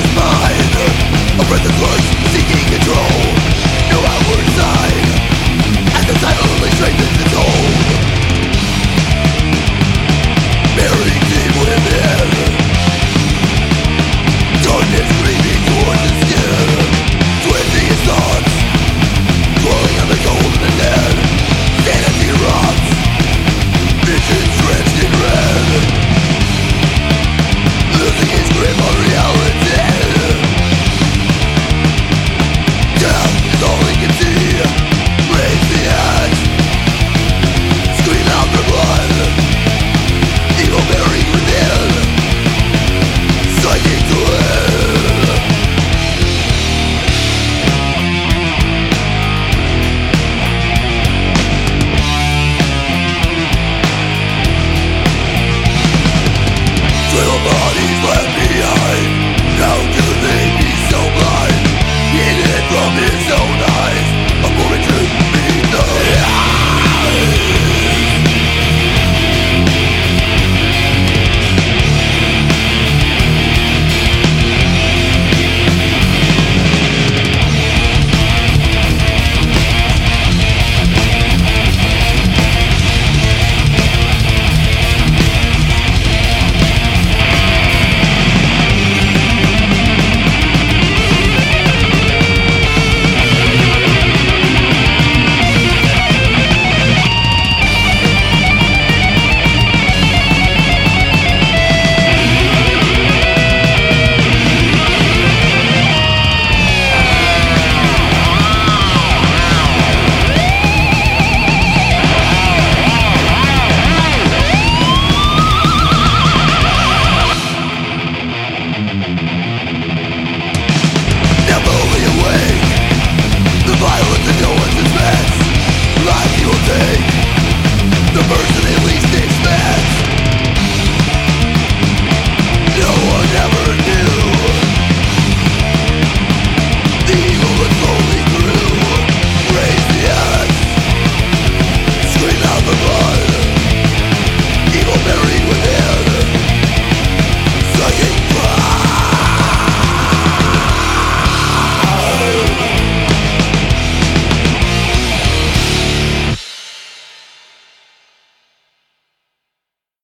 in mind I read the words from his own eyes. A be the